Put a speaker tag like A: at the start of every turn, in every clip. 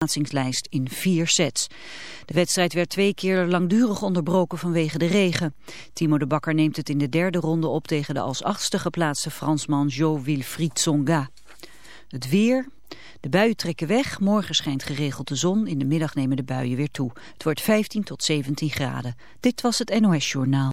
A: plaatsingslijst in vier sets. De wedstrijd werd twee keer langdurig onderbroken vanwege de regen. Timo de Bakker neemt het in de derde ronde op tegen de als achtste geplaatste Fransman Jo Wilfried Tsonga. Het weer... De buien trekken weg, morgen schijnt geregeld de zon, in de middag nemen de buien weer toe. Het wordt 15 tot 17 graden. Dit was het NOS Journaal.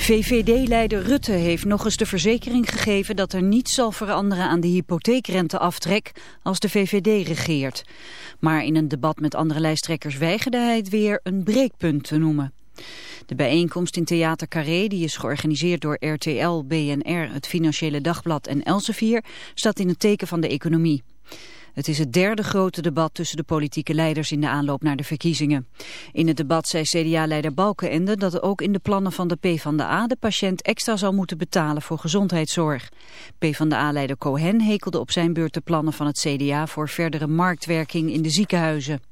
A: VVD-leider Rutte heeft nog eens de verzekering gegeven dat er niets zal veranderen aan de hypotheekrenteaftrek als de VVD regeert. Maar in een debat met andere lijsttrekkers weigerde hij het weer een breekpunt te noemen. De bijeenkomst in Theater Carré, die is georganiseerd door RTL, BNR, het Financiële Dagblad en Elsevier, staat in het teken van de economie. Het is het derde grote debat tussen de politieke leiders in de aanloop naar de verkiezingen. In het debat zei CDA-leider Balkenende dat ook in de plannen van de PvdA de patiënt extra zal moeten betalen voor gezondheidszorg. PvdA-leider Cohen hekelde op zijn beurt de plannen van het CDA voor verdere marktwerking in de ziekenhuizen.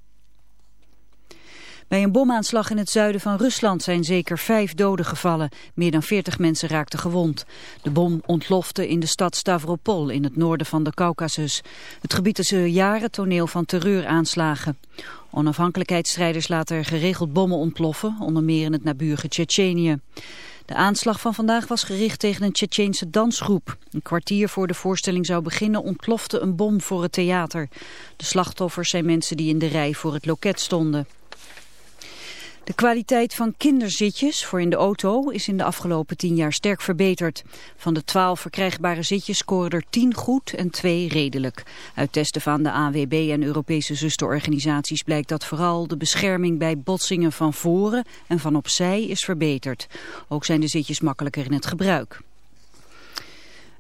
A: Bij een bomaanslag in het zuiden van Rusland zijn zeker vijf doden gevallen. Meer dan veertig mensen raakten gewond. De bom ontplofte in de stad Stavropol in het noorden van de Caucasus. Het gebied is een jaren toneel van terreuraanslagen. Onafhankelijkheidsstrijders laten geregeld bommen ontploffen, onder meer in het naburige Tsjetsjenië. De aanslag van vandaag was gericht tegen een Tsjetsjeense dansgroep. Een kwartier voor de voorstelling zou beginnen ontplofte een bom voor het theater. De slachtoffers zijn mensen die in de rij voor het loket stonden. De kwaliteit van kinderzitjes voor in de auto is in de afgelopen tien jaar sterk verbeterd. Van de twaalf verkrijgbare zitjes scoren er tien goed en twee redelijk. Uit testen van de AWB en Europese zusterorganisaties blijkt dat vooral de bescherming bij botsingen van voren en van opzij is verbeterd. Ook zijn de zitjes makkelijker in het gebruik.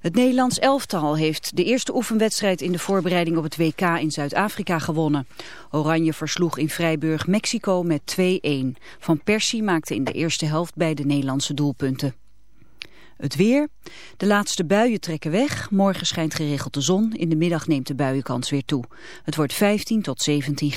A: Het Nederlands elftal heeft de eerste oefenwedstrijd in de voorbereiding op het WK in Zuid-Afrika gewonnen. Oranje versloeg in Vrijburg Mexico met 2-1. Van Persie maakte in de eerste helft beide Nederlandse doelpunten. Het weer. De laatste buien trekken weg. Morgen schijnt geregeld de zon. In de middag neemt de buienkans weer toe. Het wordt 15 tot 17 graden.